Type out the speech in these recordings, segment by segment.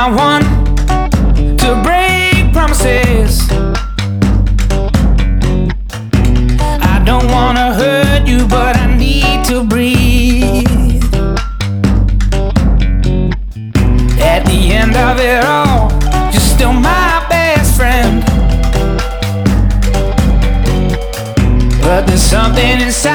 not one to break promises. I don't wanna hurt you, but I need to breathe. At the end of it all, you're still my best friend. But there's something inside.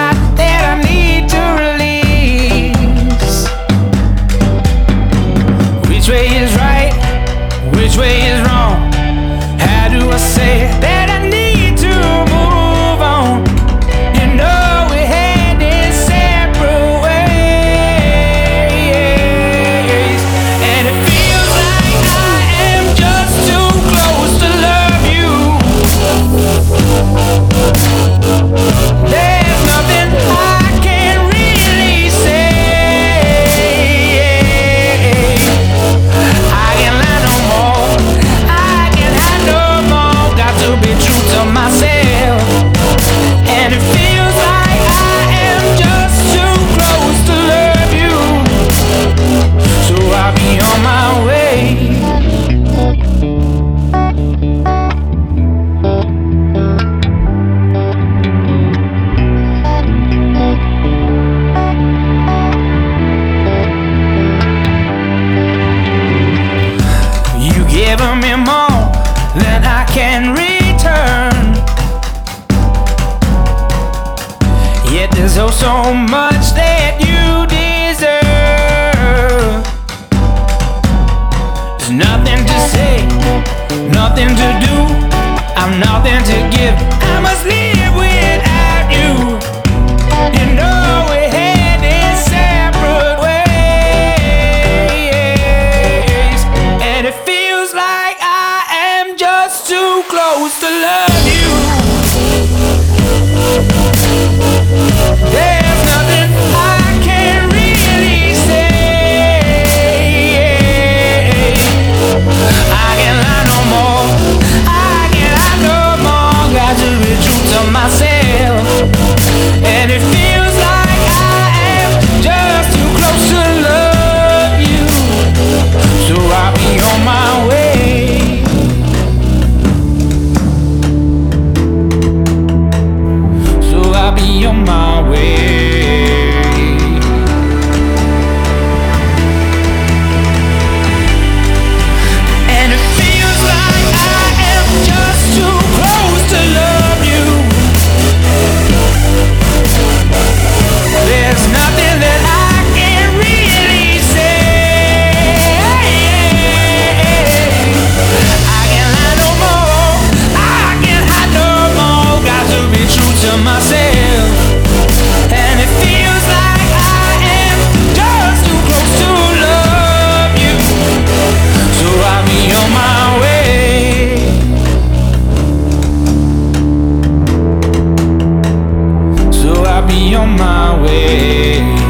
There's oh so much that you deserve. There's nothing to say, nothing to do. I'm nothing to give. I must live without you. You know we had it separate ways, and it feels like I am just too close to love. me on my way.